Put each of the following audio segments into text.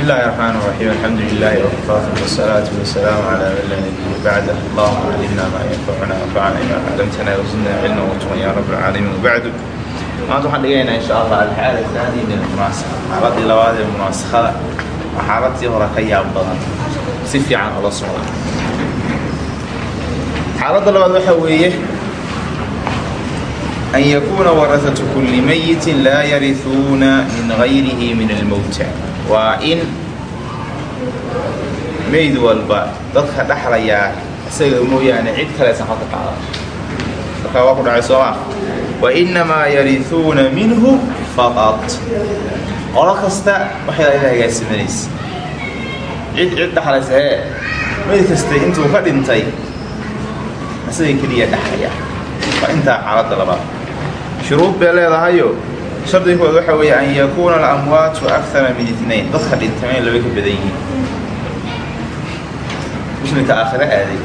bismi illaahi raxmaan raxiim alxamdu lilaahi wkafaa wasalaatu wasalaamu calaa man laa nabiya bacda allahuma calimna maa yanfacuna anfacna imaa callamtana wasudna cilma watuqan yaa rab alcaalamiin wabacdu maanta waxaan dhigaynaa insha allah alxaala aani min almunaasaka xaaladii labaad ee munaasakada waa xaaladii hore ka yaab badan. Si fiican ola socda. Xaaladda labaad waxaa weeye an yakuuna warasatu kulli mayitin laa yariuuna min gayrihi min almowta waa in mayd walba dadka dhaxlayaa isaga mooyaane cid kaleesan halka qaada markaa waa ku dhacay sooma wainamaa yarihuuna minhu faqad qolo kasta waxay ila hagaagsamanaysa cid cid dhaxlaysa ee mayd kasta intuu ka dhintay isaga keliya dhaxlaya. Waa intaa xaaladda labaad. Shuruud bay leedahayo shardigood waxa weeye an yakuuna alamwaatu akara min itnayn dadka dhintay in laba ka badan yihiin. Muslimka aakhiro aaday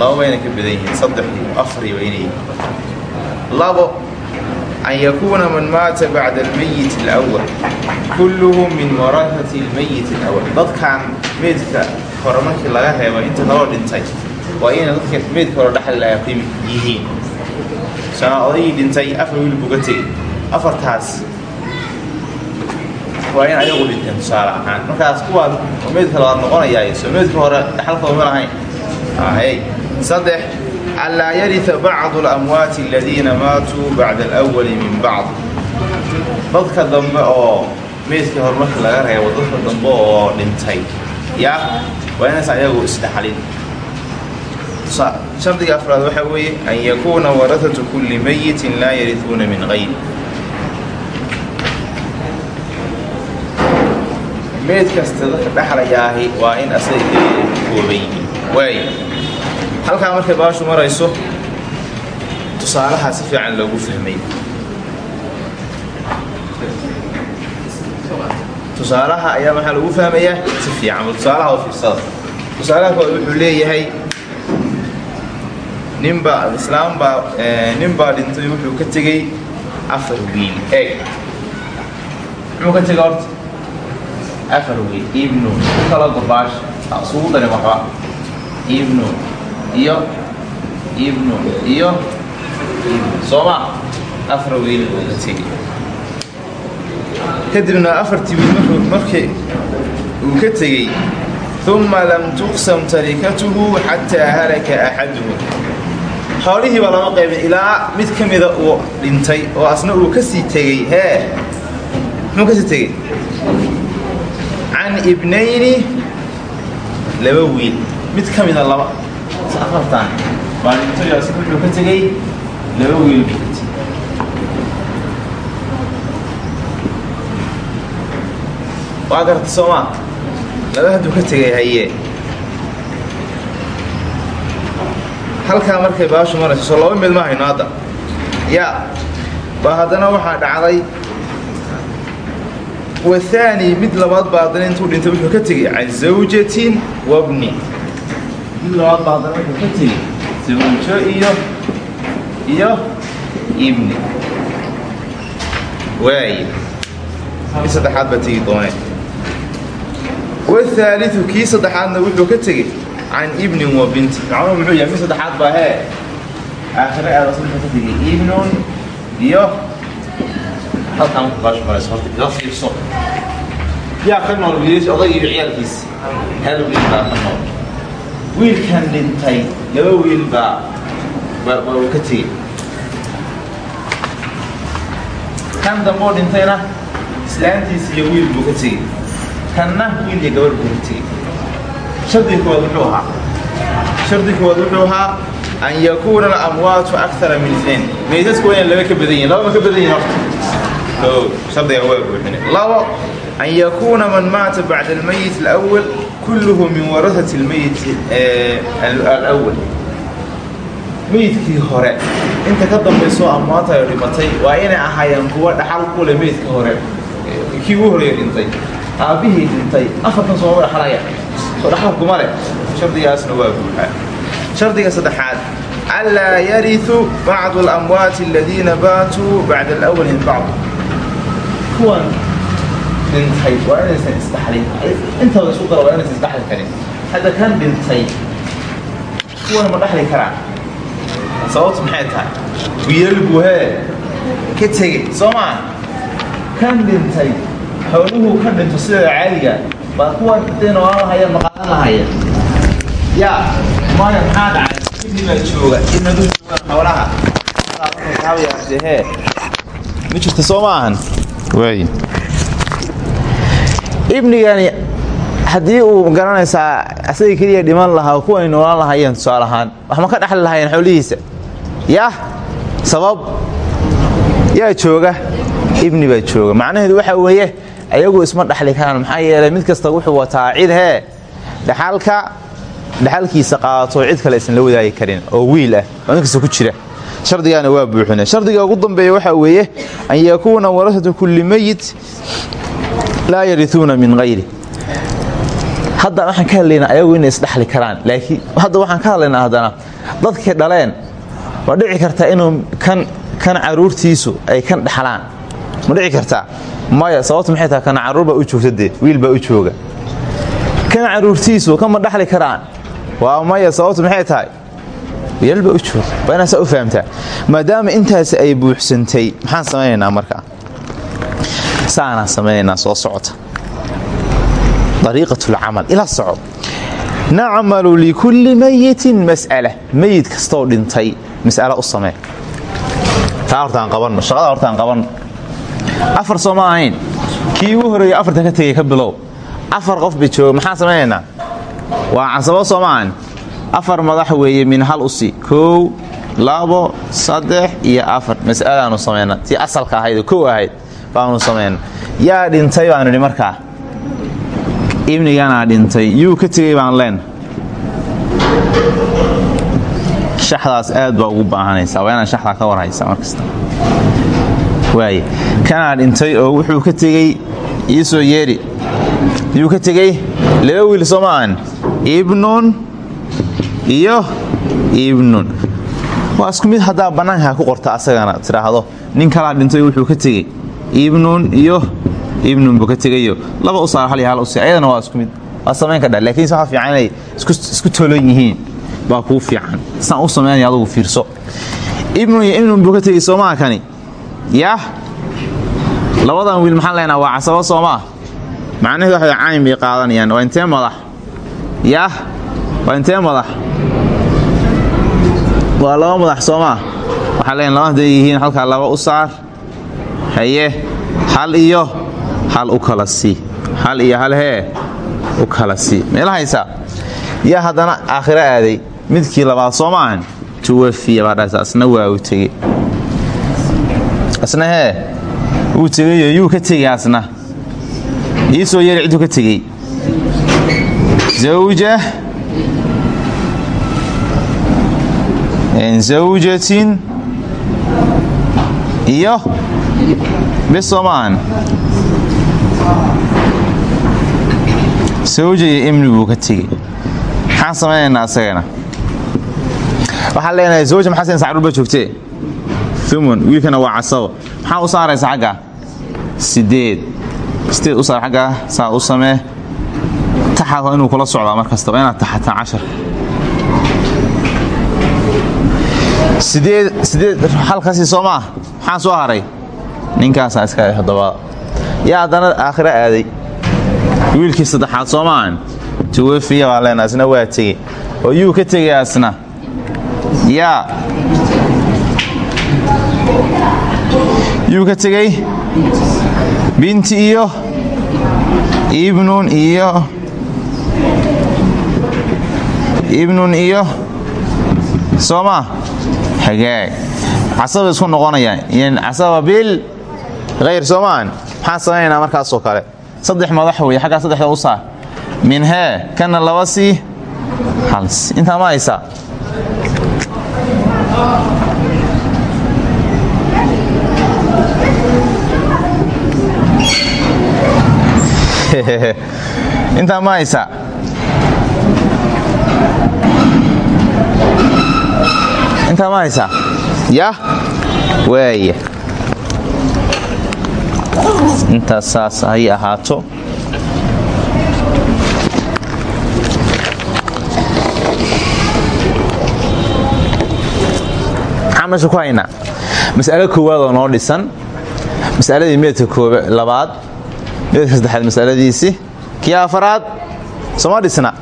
laba bayna ka badan yihiin. Saddex iyo afar iyo inay labo an yakuuna man maata bacda almayit alawal kulluhu min warahati almayit alawal dadkan meydka hore laga reebo inta kaloo dhintay waa inay dadka meydka hore dhexli lahaa qimi yihiin. Odaygii dhintay afar wiil buga afartaas. Waa in ayagu dhinteen tusaale ahaan. Markaas kuwaas oo meydka labaad noqonayaa soo meydka hore dhaxalkooda ma lahayn. Hay saddex anlaa yaria bacdu alamwaati aladiina maatuu bacda alawali min bacd. Dadka dambe oo meydkii hore markii laga reebo dadka dambe oo dhintay ya waa inaysan ayagu isdhaxalin shardiga afraad waxaa weeye an yakuuna warahatu kulli mayitin laa yarihuuna min gayri meyd kasta dadka dhexlayaahi waa in asaga keliya kooban yihiin waay halkaa markay baashu marayso tusaalaha si fiican loogu fahmay. Tusaalaha ayaa maxaa lagu fahmayaa? Si fiican tusaalaha oo fiirsada. Tusaalaha kood wuxuu leeyahay ninbaa islaam baa nin baa dhintay wuxuu ka tegey afar wiil. Eeg. Muxuu ka tegay horta afar wiil ibnu kala gobaash isugu waxba ibnu iyo ibnu iyo sooma afar uu ka tegey kadibna afartii wiil markii uu ka tegey uma lam tuqsam tarikatuhu xataa halaka axaduhum xoolihiiba lama qaybin ilaa mid ka mida uu dhintay oo asna uu ka sii tegey hee muxuu ka sii tegey ibnayni laba wiil. Mid ka mida laba. Afartan. Baa asna wuxuu ka tegey laba wiil buu ka tegey. Waa garta soomaa. Laba hadduu ka tegay haye halkaa markay baashu marayso soo laba mid ma hayno hadda. Yaa ba haddana waxaa dhacday wathaani mid labaad baa haddana intuu dhintay wuxuu ka tegey can zawjatin wabni mid labaad baa haddana wuxuu ka tegey zawjo iyo iyo ibni waay mid saddexaad baa tegi doonee wathaaliu kii saddexaadna wuxuu ka tegey can ibnin wa binti macnuhu muxuu yahay mid saddexaad baa hee aakhire aadaas wuxuu ka tegey ibnun iyo halkaan marka baashu marayso horta ila fiirso yaa ka nool wiilash oday iyo ciyaalkiisa hal wiil baa ka nool wiilkan dhintay laba wiil baa ba uu ka tegey kan dambe oo dhintayna islaantiisa iyo wiil buu ka tegey kanna wiil iyo gabar buu ka shardiga koowaad wuxuu ahaa shardiga koowaad wuxuu ahaa an yakuuna alamwaatu akara min itnain meydadku waa inay laba ka badan yihiin laba ka badan yihiin horta o shardiga waa buuxine labo an yakuuna man maata bacda almayit alawal kulluhu min warahati almayit alawal meydkii hore. Inta ka dambaysoo ammaanta ay dhimatay waa inay ahaayeen kuwa dhaxal ku leh meydka hore. Kii ugu horreeya dhintay aabbihii dhintay afartan sooma dhaxalaya soo dhaxalkuma leh shardigaasna waa buuxaa shardiga saddexaad anlaa yariu bacdu alamwaati aladiina baatuu bacda alawal min bacd kuwan dhintay waa inaysan isdhaxlin intooda isku dara waa inaysan isdhaxli karin hadda kan dhintay kuwan ma dhaxli karaan sababtu maxay tahay wiilal buu hee ka tegey soo maa kan dhintay xooluhu ka dhinto sida caadiga baa kuwan intay noolaan lahayeen maqaadan lahayeen yaa maya maxaa dhacay ibni baa jooga ibnadu joogaan xoolaha hee ma jirta soo maahan ibnigani haddii uu garanaysaa asaga keliya dhiman lahaa kuway noolaan lahaayeen tusaale ahaan wax ma ka dhexli lahaayeen xoolihiisa yah sabab. Yaa jooga. Ibni baa jooga. Macnaheedu waxa weeye ayagu isma dhexli karaan. Maxaa yeelay mid kasta wuxuu wataa cid hee dhexalka dhexalkiisa qaadato cid kale isan la wadaagi karin oo wiil ah oo mid kasta ku jira shardigaana waa buuxina shardiga ugu dambeeya waxaa weeye an yakuuna warasatu kulli meyit laa yariuuna min hayri hadda waxaan ka hadlaynaa ayagu inay isdhexli karaan laakiin hadda waxaan ka hadlaynaa haddana dadkii dhaleen ma dhici kartaa inuu kan kan caruurtiisu ay kan dhexlaan ma dhici kartaa? Maya sababtu maxay tahay kan carruur baa u joogta dee wiil baa u jooga. Kan caruurtiisu kan ma dhexli karaan. Waa maya sababtu maxay tahay baa u jooga. Waa inaasaa u fahamtaa. Maadaama intaasi ay buuxsantay maxaan samaynaynaa markaa saanaan samaynaynaa soo socota. Ariiqatulcamal ila soco. Nacmalu likulli mayitin mas'ala. Meyid kastoo dhintay mas'alo u samee. Taa hortaan qabanno shaqada hortaan qabanno. Afar soo ma ahayn. Kii ugu horeeyey afartan ka tegey ka bilow. Afar qof bay jooga maxaan samaynaynaa? Waa casabo soo maahan afar madax weeye min hal usi kow labo saddex iyo afar. Mas'alaanu samayna tii asalka ahayd oo kow ahayd baanu samayna yaa dhintay baanu idhi markaa ibniganaa dhintay yuu ka tegey baan leen. Shaxdaas aad baa ugu baahanaysaa waa inaad shaxdaa ka warhaysaa markasta waaye kanaa dhintay oo wuxuu ka tegey ii soo yeedhi yuu ka tegey laba wiil soo maahan ibnun iyo ibnun. Waa isku mid haddaa bannaankaa ku qorta asagana tidhaahdo nin kalaa dhintay wuxuu ka tegey. Ibnun iyo ibnun buu ka tegayo laba u saar hal hal usi ayadana waa isku mid waa samayn kadha laakiinse waxaa fiican inay isku tolon yihiin. Baa kuu fiican. Saan u samaynaya adugu fiirso. Ibnun iyo ibnun buu ka tegey soomaa kani. Yah labadan wiil maxaan leenaha waa casabo soomaa macnaheedu waxay cayn bay qaadanayaan waa intee madax? Yah waa intee madax waa laba madax soomaa waxaa leen laba haday yihiin halkaa laba u saar. Haye hal iyo hal u kala sii. Hal iyo hal hee u kala sii. Meela haysaa yaa haddana aakhiro aaday. Midkii labaad soo maahan tuwafiya baa dhahaysa asna waa u tegey. Asna hee wuu tegayo yuu ka tegey asna. Ii soo yeeri ciduu ka tegey. Zawja zawjatin iyo bis soo maahan sawja iyo imni buu ka tegey maxaan samaynaynaa asagana waxaan leenahay zawja maxaa saynaysa carruur joogtee umun wiilkana waa casabo maxaa u saaraysa xagga sideed sideed u saar xagga saa u samee taxad waa inuu kula socdaa mar kastaba inaad taxataan cashar halkasi soo maa maxaa soo haray? Ninkaasaa iska toddobaad yaa haddana aakhiro aaday. Wiilkii saddexaad soo maahan tuwafiya baa leenaa asna waa tegey oo yuu ka tegay asna yaa. Yuu ka tegey binti iyo? Ibnun iyo? Ibnun iyo? Soomaa hagaag casaba isku noqonayaan casaba bil hayr soomaan. Maxaan samaynaynaa markaasoo kale? Saddex madax wey xaggaa saddexda u saar min hee kana laba sii hals. Intaa ma haysaa intaa ma haysaa intaa ma haysaa yah waaya intaas saas hay ahaato. Meesha ku haynaa mas'alo koowaad oo noo dhisan. Masaladii meedka labaad? Meedka saddexaad masaladiisii kii afaraad? Sooma dhisna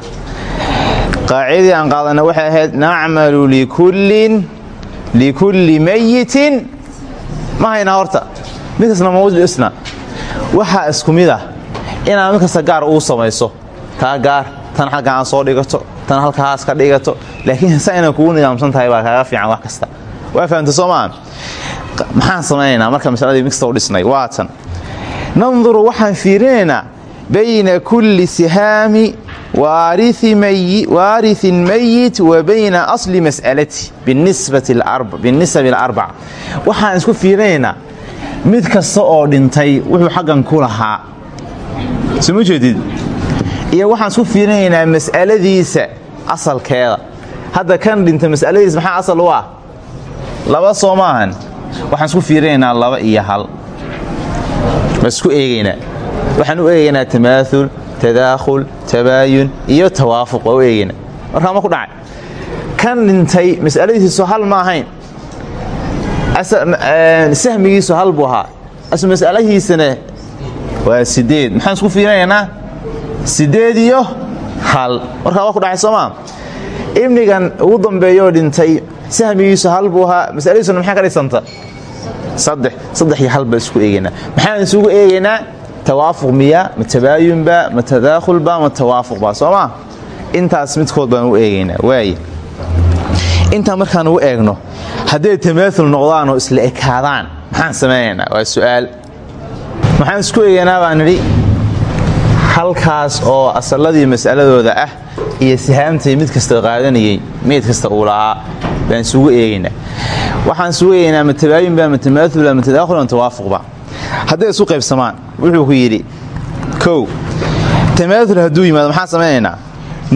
qaacidadii aan qaadana waxay ahayd nacmalu likullin likulli mayitin ma haynaa horta mid kastna mawdisna waxaa isku mid ah inaad mid kasta gaar uu samayso. Taa gaar tan xagga aan soo dhigato tan halkaas ka dhigato laakiin sa inay kugu nidaamsan tahay baa kaaga fiican wax kasta. Waa fahamta soo maa maxaan samaynaynaa marka masaladii mid kasta u dhisnay? Waa tan. Nanduru waxaan fiirinaynaa bayna kulli sihaami waarithin mayit wa bayna asli mas'alati binnisabi alarbaca waxaan isku fiirinaynaa mid kasta oo dhintay wuxuu xaggan ku lahaa soma jeedid iyo waxaan isku fiirinaynaa mas'aladiisa asalkeeda hadda kan dhintay mas'aladiisa maxaa asal u ah laba soo maahan waxaan isku fiirinaynaa laba iyo hal baan isku eegaynaa waxaan u eegaynaa tamaaul tadaakhul tabaayun iyo tawaafuq waa u eegaynaa markaa ma ku dhacay kan dhintay mas'aladiisu hal ma ahayn. Sahmigiisu hal buu ahaa. As mas'alahiisana waa sideed. Maxaan isku fiirinaynaa? Sideed iyo hal. Markaa waa ku dhacay soomaa ibnigan ugu dambeeyoo dhintay sahmigiisu hal buu ahaa. Masaladiisuna maxaa ka dhisanta saddex. Saddex iyo hal baa isku eegaynaa maxaan isugu eegaynaa tawaafuq miya ma tabaayunba ma tadaakhulba ma tawaafuqba soo maa intaas midkood baan u eegaynaa waaya intaa markaan ugu eegno hadday tamaaul noqdaanoo isla ekaadaan maxaan samaynaynaa waa su'aal. Maxaan isku eegaynaa baan nidhi halkaas oo asalladii mas'aladooda ah iyo sihaamtay mid kasta qaadanayey meyd kasta uu lahaa baan isugu eegaynaa waxaan isugu eegaynaa ma tabaayunba ma tamaaulba ma tadaakhul ma tawaafuqba hadday isu qaybsamaan wuxuu ku yidhi kow tamaaul hadduu yimaado maxaan samaynaynaa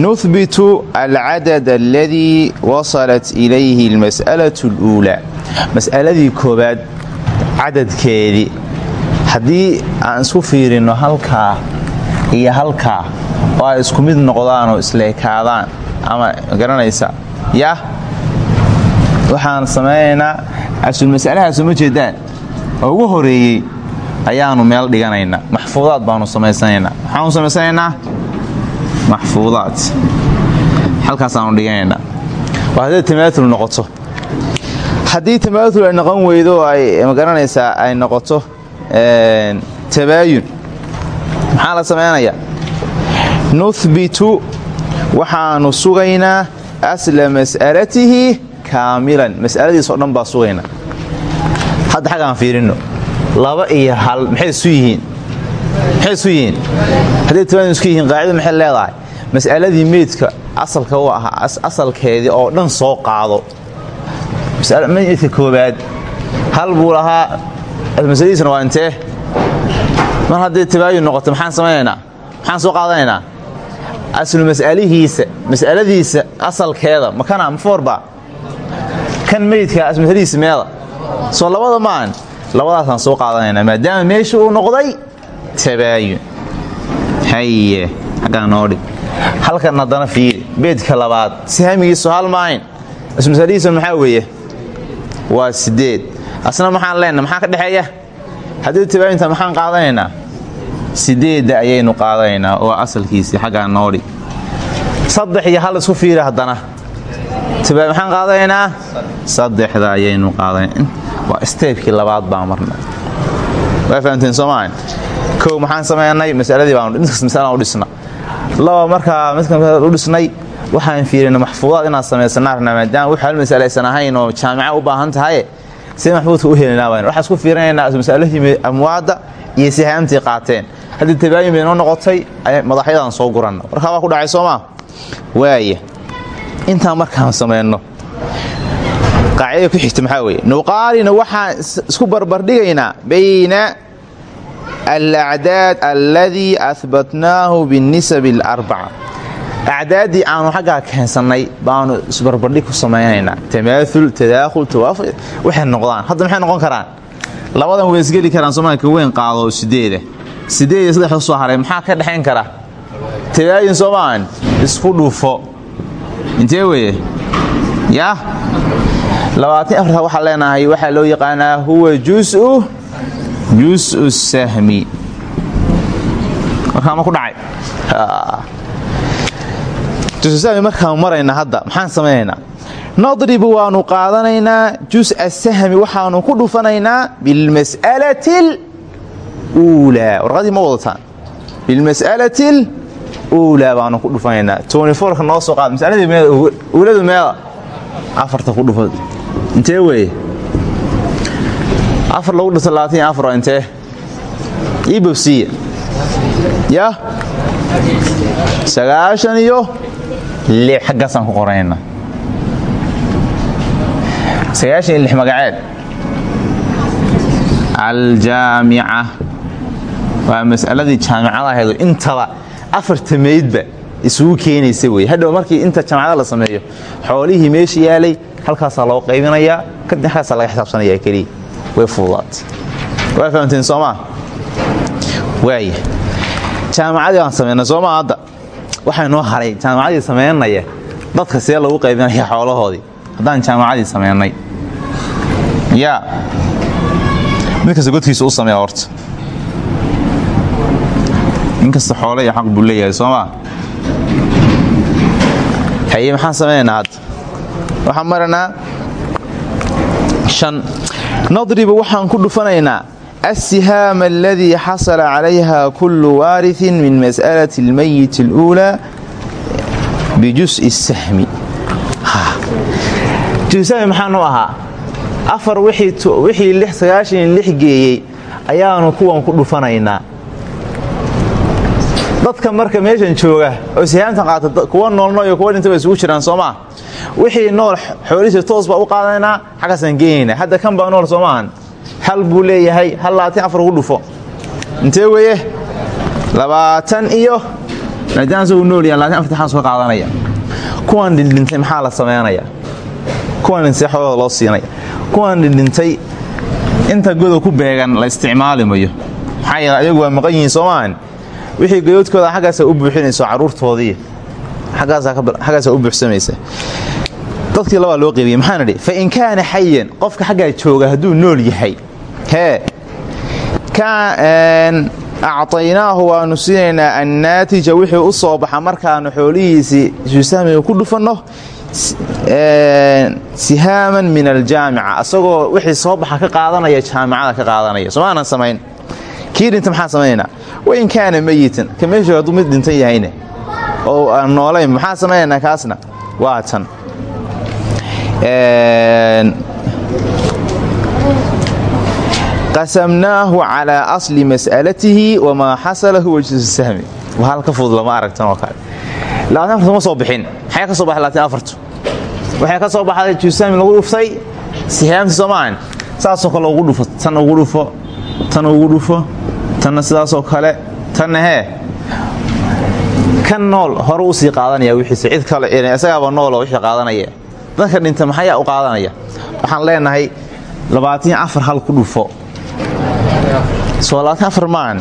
nuhbitu alcadad aladii wasalat ilayhi almas'alatu اluulaa mas'aladii koobaad cadadkeedii. Haddii aan isku fiirinno halkaa iyo halkaa oo ay isku mid noqdaanoo isleekaadaan ama garanaysa yah waxaan samaynaynaa asulmas'alahaas uma jeedaan. Ugu horeeyey ayaanu meel dhiganaynaa. Maxfuudaad baanu samaysanaynaa maxaanu samaysanaynaa maxfuudaad. Halkaasaanu dhiganaynaa. Waa hadday tamaaul noqoto. Haddii tamaaul ay noqon weydo ay ma garanaysaa ay noqoto tabaayun. Maxaa la samaynayaa? Nuhbitu waxaanu sugaynaa asla mas'alatihi kaamilan. Mas'aladiisoo dhan baa sugaynaa. Hadda xaggaan fiirinno laba iyo hal maxay isu yihiin? Hadday tabaayun isku yihiin qaacida maxay leedahay? Mas'aladii meydka asalka u ahaa asalkeedii oo dhan soo qaado. Meydka koobaad hal buu lahaa masaladiisna waa intee? Mar hadday tabaayun noqoto maxaan samaynaynaa maxaan soo qaadanaynaa? Aslu mas'alihiisa mas'aladiisa asalkeeda makana mafoorba kan meydka masaladiisa meeda. Soo labada maan labadaasaan soo qaadanaynaa maadaama meesha uu noqday tabaayun haye xaggaa noo dhig. Halkan haddana fiiri beedka labaad sihamigiisu hal maahayn ismasaladiisa maxaa weeye? Waa sideed asna maxaan leenna maxaa ka dhexeeya? Haddii tabaayunta maxaan qaadanaynaa? Sideedda ayaynu qaadanaynaa oo asalkiisii xaggaa noo dhig. Saddex iyo hal isku fiiri haddana. Maxaan qaadanaynaa? Saddexda ayaynu qaadana waa steebkii labaad baa marna waa fahamteen soomaa kow maxaan samaynay masaladii baan mid kasta masala u dhisna laba markaa midka u dhisnay waxaan fiirina maxfuudaad inaad samaysanaa rabnaa maadaama wix hal masalaysan ahayn oo jaamica u baahan tahay si maxfuudka u helinaa baan waxaan isku fiirinaynaa masalihii amwaadda iyo sihaamtii qaateen. Haddii tabaayun bay noo noqotay madaxyadan soo guranna. Markaa waa ku dhacay soomaa waaya intaan markaan samayno qaacidada ku xigta maxaa weeye? Nuqaalina waxaan isku barbardhigaynaa bayna alacdaad alladii ahbatnaahu binisab alarbaca. Acdaaddii aanu xaggaa keensannay baanu isbarbardhig ku samaynaynaa. Tamaaul tadaakhul tawaafuq waxay noqdaan. Hadda maxay noqon karaan? Labadan way isgeli karaan soomaalka weyn qaado sideeda sideed iyo saddex u soo haray maxaa ka dhexayn kara? Tabaayin soomaan isku dhufo intee weye yah labaatan afarta waxaa leenahay waxaa loo yaqaanaa huwa jusu jusu sahmi. Markaa ma ku dhacay? Jusami markaan marayna hadda maxaan samaynaynaa nadribu waanu qaadanaynaa jus'a sahmi waxaanu ku dhufanaynaa bilmas'alati اluulaa warqadii ma wadataan. Bilmas'alati اluulaa baanu ku dhufanaynaa. Noo soo qaad. Masaladii uuladu meeda afarta ku dhufa. Intee weeye afar lagu dhufto labaatan afar intee? Ii bobsiiya sagaashan iyo lix xaggaasaan ku qorayna. Sagaashan iyo lix magaceed. Aljaamica. Waa mas'aladii jaamicada ahaydoo intaba afarta meydba isugu keenaysa wey hadhow markii inta jaamacada la sameeyo xoolihii meesha yaalay halkaasaa loo qaybinayaa kadib halkaasaa laga xisaabsanaya keliya way fududaat waa fahamteen soomaa waaya jaamacadii baan samaynay soomaa hadda? Waxaa noo haray jaamacadii samaynaya dadka see lagu qaybinaya xoolahoodii. Haddaan jaamacadii samaynay yaa. Mid kasta godkiisa u sameeya horta. In kasta xoole iyo xaq buu leeyahay soomaa haye maxaan samaynaynaa hadda waxaan maraynaa an nadribu waxaan ku dhufanaynaa الsihaam اladii xasala calayha kulu waariثi min masأlaة اlmayit اlأuulى bijusءi الsahmi jusami maxaa noo ahaa afar wixii sagaashan lix geeyey ayaanu kuwan ku dhufanaynaa dadka marka meeshan jooga oo sihaamtan qaata kuwa noolno iyo kuwa dhintaba isugu jiraan soomaa wixii nool xoolihiisa toos baa u qaadanaynaa xaggaasaan geenaynaa hadda kan baa nool soomaahan hal buu leeyahay hal labaatan afar ugu dhufo. Intee weeye labaatan iyo maadaama isagu nool yahan labaatan afarti xaas ka qaadanaya. Kuwan dhindhintay maxaa la samaynaya kuwan dhintay xoolooda loo siinaya. Kuwan dhindhintay inta godob ku beegan la isticmaali mayo. Maxaa yeele ayagu waa maqan yihiin soomaahan wixii godoodkooda xaggaasaa u buuxinayso carruurtoodii xaggaasaa u buuxsamaysa dadkii labaa loo qaybiyey maxaan idhi fa in kaana xayan qofka xaggaa jooga hadduu nool yahay. Hee. Acطaynaahu waanu siinaynaa annaatija wixii u soo baxa markaanu xoolihiisii jusahmiga ku dhufanno sihaaman min aljaamica asagoo wixii soo baxa ka qaadanaya jaamicada ka qaadanaya. Soomaanan samayn kii dhinta maxaan samaynaynaa wain kaana meyitan ka meeshu hadduu mid dhintan yahayne. Oo aan noolayn maxaan samaynaynaa kaasna? Waa tan. Qasamnaahu calaa asli mas'alatihi wamaa xasala huwa jusu sahmi. Hal ka fudud lama aragtan oo kale. Labaatan ma soo bixin. Maxay soo baxay labaatan afartu? Waxay ka soo baxday jusu sahmi lagu dhuftay? Sihaamti soomaan saasoo kale ugu dhufo ugu dhufo tan ugu dhufo tanna sidaasoo kale tanna hee. Kan nool hore u sii qaadanaya wixiise cid kale isagaaba nooloo wixii qaadanaya. Dadka dhinta maxayaa u qaadanaya? Waxaan leenahay labaatan afar hal ku dhufo. Soo labaatan afar maahan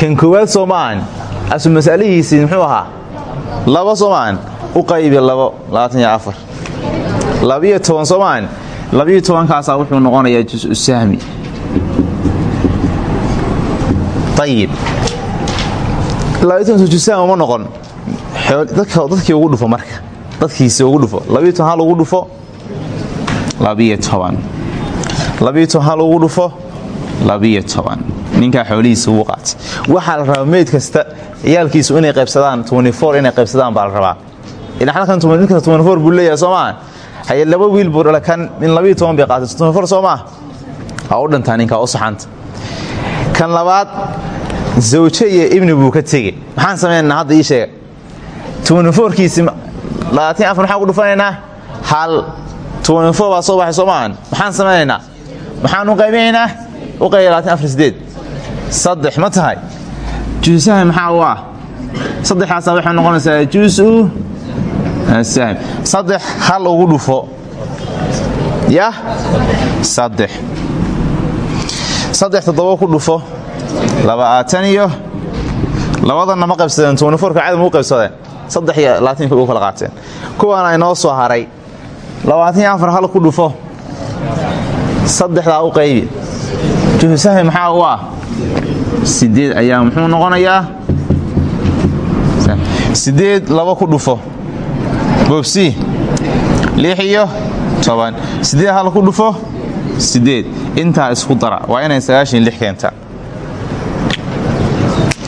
kan koowaad soo maahan asu mas'alihiisii muxuu ahaa? Laba soo maahan u qaybi labo labaatan iyo afar. Labiyo toban soo maahan labiyo tobankaasaa wuxuu noqonayaa jusu sahmi ayib labiyo toban jusahmi ma noqon dadkii ugu dhufo marka. Dadkiisi ugu dhufo. Labiyo toban hal ugu dhufo. Labiyo toban labiyo toban hal ugu dhufo. Labiyo toban ninkaa xoolihiisa ugu qaatay waxaa la rabaa meyd kasta ciyaalkiisu inay qaybsadaan inay qaybsadaan baa la rabaa. Ilaa buu leeyahay soomaa haye laba wiil buu dhala kan min labiyo toban bay qaatay soo maa ha u dhantaa ninkaa u saxanta kan labaad zawje iyo ibni buu ka tegey maxaan samaynaa hadda ii sheega kiisi maxaan ku dhufanaynaa? Hal. Baa soo baxay soo maahan maxaan samaynaynaa maxaan u qaybinaynaa? U sideed saddex ma tahay. Juusaha maxaa u ah? Saddexaasaa waxay noqonaysaa juusu sahm saddex hal ugu dhufo. Yah? Saddex saddex toddoba ku dhufo labaatan iyo labadanna ma qaybsadeen toniforka cadam u qaybsadeen. Saddex iyo labaatanka u kala qaateen. Kuwaana inoo soo haray labaatan iyo afar hal ku dhufo saddexdaa u qaybi. Juhusahmi maxaa u ah? Sideed ayaa muxuu noqonayaa? Sideed laba ku dhufo boobsi lix iyo toban. Sideed hal ku dhufo sideed. Intaa isku dara. Waa inay sagaashan lix keentaa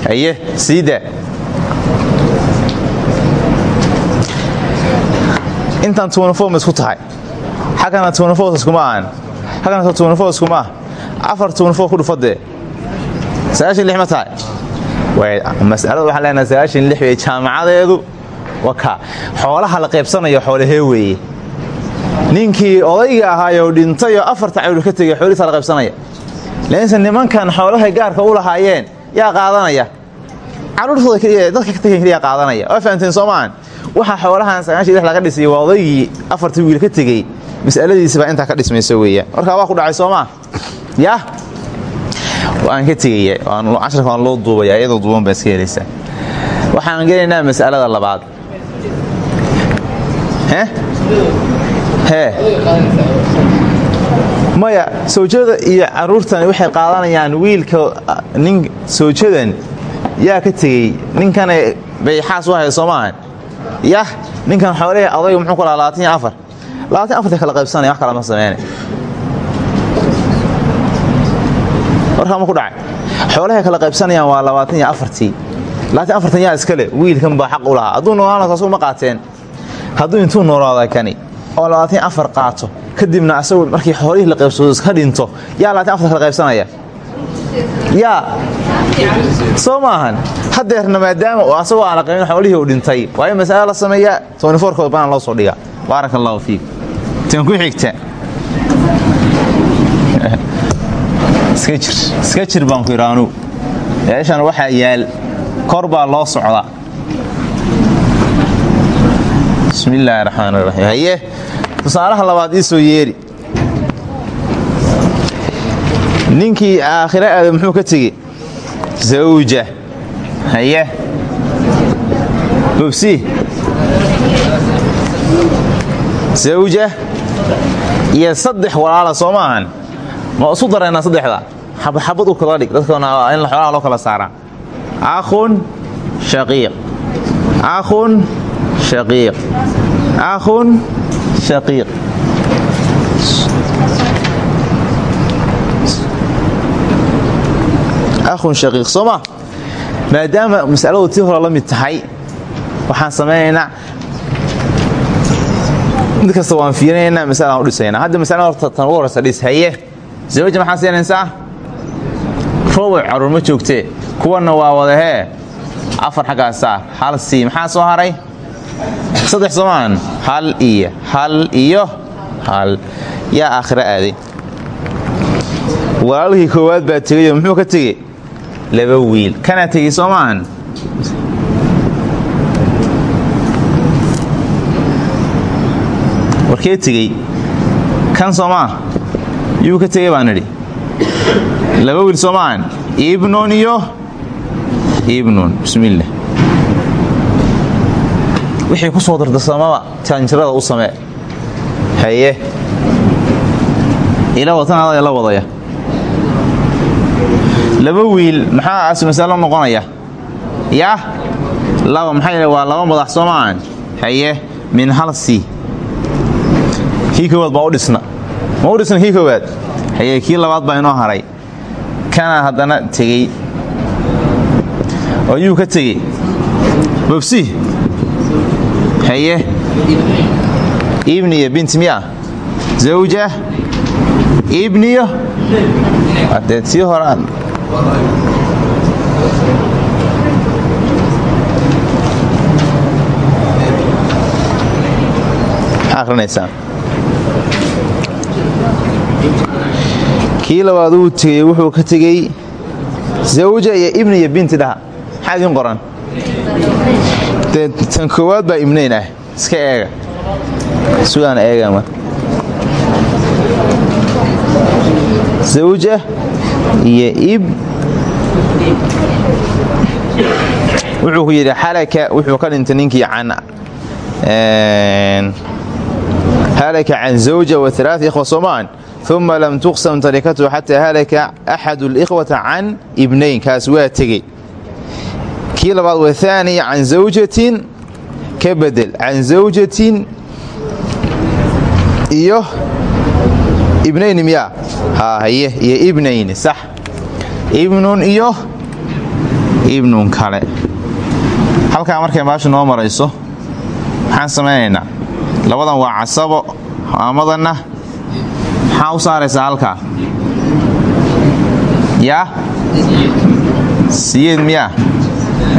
haye siida intaan tnfom isku tahay. Xaggana tnfos iskuma ahan. Xaggana tnfos iskuma ah afar ku dhufadee sagaashan lix ma tahay. Masalada waxaan leenahay sagaashan lix wey jaamacadeedu waka. Xoolaha la qaybsanayo xoolahee weeye ninkii odayga ahaayoo dhintayoo afarta cawdh ka tegay xoolihiisa la qaybsanaya. Laakiinse nimankan xoolahay gaarka u lahaayeen yaa qaadanaya. Caruurtooda keliya dadka ka tageen keliya qaadanaya. Waa fahamteen soo maahan waxa xoolahan sagaashan lix laga dhisay waa odaygii afartii wiil ka tegey mas'aladiisi baa intaa ka dhismayso weeyaan. Markaa waa ku dhacay soo maa yah? Waan ka tegaya casharka waan loo duubaya iyadoo duuban baa iska helaysaa waxaan gelaynaa mas'alada labaad maya sawjada iyo caruurtani waxay qaadanayaan wiilka nin sawjadan. Yaa ka tegey ninkana bayxaas u hay soo maahan. Yah ninkan xoolihii adaygu muxuu ku lahaa labaatan iyo afar. Labaatan afarta kala qaybsanaya wax kala ma sameynay warkaa ma ku dhacay. Xoolahay kala qaybsanayaan waa labaatan iyo afartii. Labaatan afartan yaa iskale wiilkan baa xaq u lahaa. Hadduu noolaana taasuu ma qaateen. Hadduu intuu noolaada kani oo labaatan afar qaato. Kadibna asagu markii xoolihii la qaybsado iska dhinto yaa labaatan afarta kala qaybsanaya? Yaa. Soo maahan. Hadeerna maadaama asagoo aan la qaybin xoolihii uu dhintay waa in masale la sameeyaa toniforkood banaan loo soo dhigaa. Baaraka allahu fiik tan ku xigta iska jir baan ku idhaanu meeshan waxaa yaal kor baa loo socdaa bismi illaahi raxmaan raxiim haye tusaalaha labaad ii soo yeeri. Ninkii aakhira aada muxuu ka tegey zawja. Haye. Bobsi. Zawja iyo saddex walaala soo maahan ma isu daraynaa saddexda? Xabadxabad u kala dhig. Dadkana in xoolaha loo kala saaraa. Akhun shaqiiq. Akhun shaqiiq akhun? Shaqiiq akhun shaqiiq soo ma? Maadaama masaladu tii hore la mid tahay waxaan samaynaynaa. Mid kasta waan fiirinaynaa masalaan u dhisaynaa. Hadda masalada horta tan ugu horeysa dhis haye zawja maxaa siinaysaa roboc carruur ma joogtee. Kuwanna waa wadahee afar xaggaasaa hal sii. Maxaa soo haray saddex soomaan hal iyo hal iyo hal. Yaa aakhiro aaday walaalkii koowaad baa tegayoo muxuu ka tegey laba wiil. Kanaa tegey soo maahan warkee tegey kan soo yuu ka tegey baan laba wiil soo ibnun iyo ibnun bismiillah wixii ku soo dardarsamaba jaanjarada u samee. Haye. Ila watan adaya la wadaya. Laba wiil maxaa as masalo noqonaya? Yah laba maxaa waa laba madax soo maahan haye min hal si kii koowaad baa u dhisna. Ma u dhisna kii koowaad? Haye kii labaad baa inoo haray. Kana haddana tegey. Oo yuu ka tegey. Bobsi haye ibniyo bint miya. Zawja ibniyo? Adee tii akhrinaysaan kii labaad uu tegey wuxuu ka tegey zawja iyo ibni iyo binti dhaha maxaa idiin qoran dee tan koowaad baa ibnayn ah. Iska eega. Sugaan eegama zawja iyo ib wuxuu ku yidhi wuxuu ka dhintay ninkii can. Halaka can zawja wa alaa ikhwa soomaan uma lam tuqsam tarikatuhu xataa halaka axadu اlikhwata can ibnayn. Kaas waa tegey kii labaad wahaani can zawjatin ka bedel. Can zawjatin iyo ibnayn miyaa haye iyo ibnayn sax. Ibnun iyo ibnun kale. Halkaa markay maashu noo marayso maxaan samaynaynaa labadan waa casabo amadanna maxaa u saaraysaa halkaa? Yaa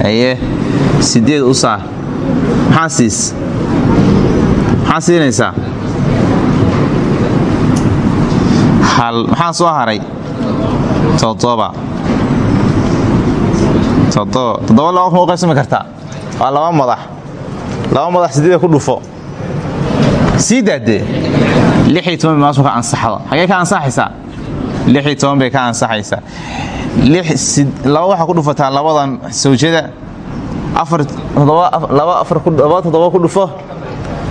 haye sideed u saar maxaa siis maxaa siinaysaa hal maxaa soo haray todoba todoba toddoba laba kuma u qaybsami kartaa waa laba madax. Laba madax sideeda ku dhufo. Sii daadee lixii toban maasu ka ansaxdo. Xagee ka ansaxaysaa? Lixii toban bay ka ansaxaysaa laba waxaa ku dhufataa labadan sawjada laba toddoba ku dhufo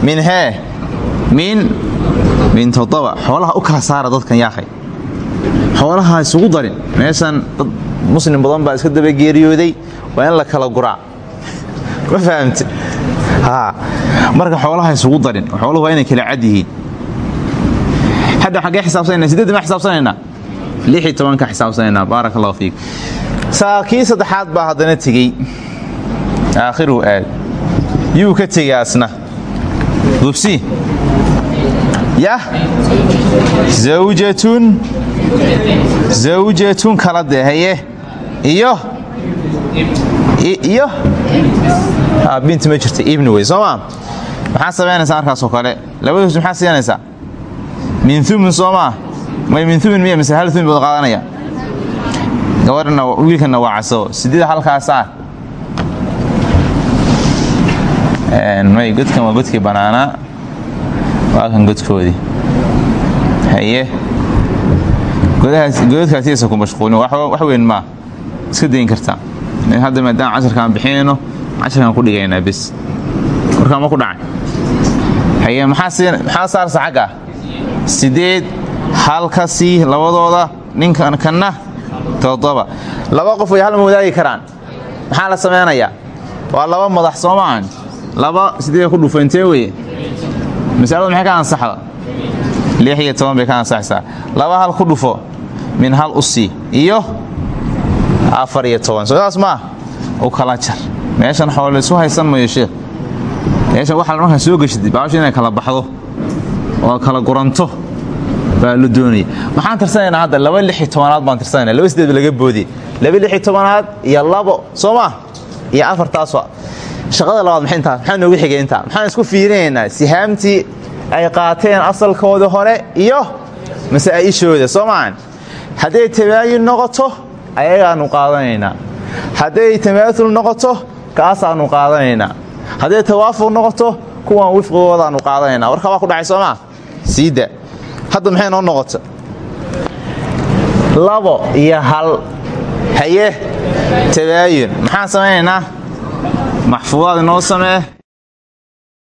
min hee min min toddoba xoolaha u kala saara dadkan yaakhay xoolaha isugu darin. Meeshan dad muslim badan baa iska daba geeriyooday waa in la kala guraa. Ma fahamte marka xoolaha isugu darin xooluhu waa inay kala cad yihiin. Hadda xaggee xisaabsanayna sideed ma xisaabsanaynaa lixii tobanka xisaabsanaynaa baaraka allahu fiik. Kii saddexaad baa haddana tegey. Aakhiruhu aad. Yuu ka tegey asna. Dubsi. Yah. Zawjatun. Zawjatun kala dee haye iyo. Iyo binti ma jirta ibni wey soo maa maxaa samaynaysaa markaasoo kale? Labadaus maxaa siinaysaa min umin soo maa may min umin miya mise hal umin baad qaadanaya gabadhana wiilkana waa casabo sideed halkaasaa. May godkan waa godkii bannaanaa waa kan godkoodii haye. Godadkaasiyasa ku mashquulin. Wax weyn maa iska dayn kartaa hadda maadaama casharkaan bixinayno casharkaan ku dhigaynaa bes. Warkaa ma ku dhacay. Haye maxaa saarsa xagga sideed halka sii labadooda ninkan kanna todoba laba qof way hal ma wadaagi karaan. Maxaa la samaynayaa waa laba madax soo laba sideed ku dhufa intee weye maxay ka ansaxda? Lix iyo toban bay ka ansaxaysaa. Laba hal ku dhufo min hal u sii. Iyo afar iyo toban. Soo saas u kala jar. Meeshan xoole isu haysan mayo sheekh meeshan waxaa markaa soo geshid baasha kala baxdo oo kala guranto baa la doonaya maxaan tirsanaynaa hadda? Laba lixi tobanaad baan tirsanayna laba sideed laga boodiye laba lixi tobanaad iyo labo soo maa iyo afartaasoo shaqada labaad maxayntaa maxaa noogu xigay intaa? Maxaan isku fiirinaynaa? Sihaamtii ay qaateen asalkoodii hore iyo masaa'ishooda soo maahan hadday tabaayin noqoto ayagaanu qaadanaynaa. Hadday tamaaul noqoto kaasaanu qaadanaynaa. Hadday tawaafuq noqoto kuwan wifqigoodaanu qaadanaynaa. Warka waa ku dhacay soomaa siida hadda maxay noo noqota labo iyo hal. Haye tabaayin. Maxaan samaynaynaa maxfuudaad inoo samee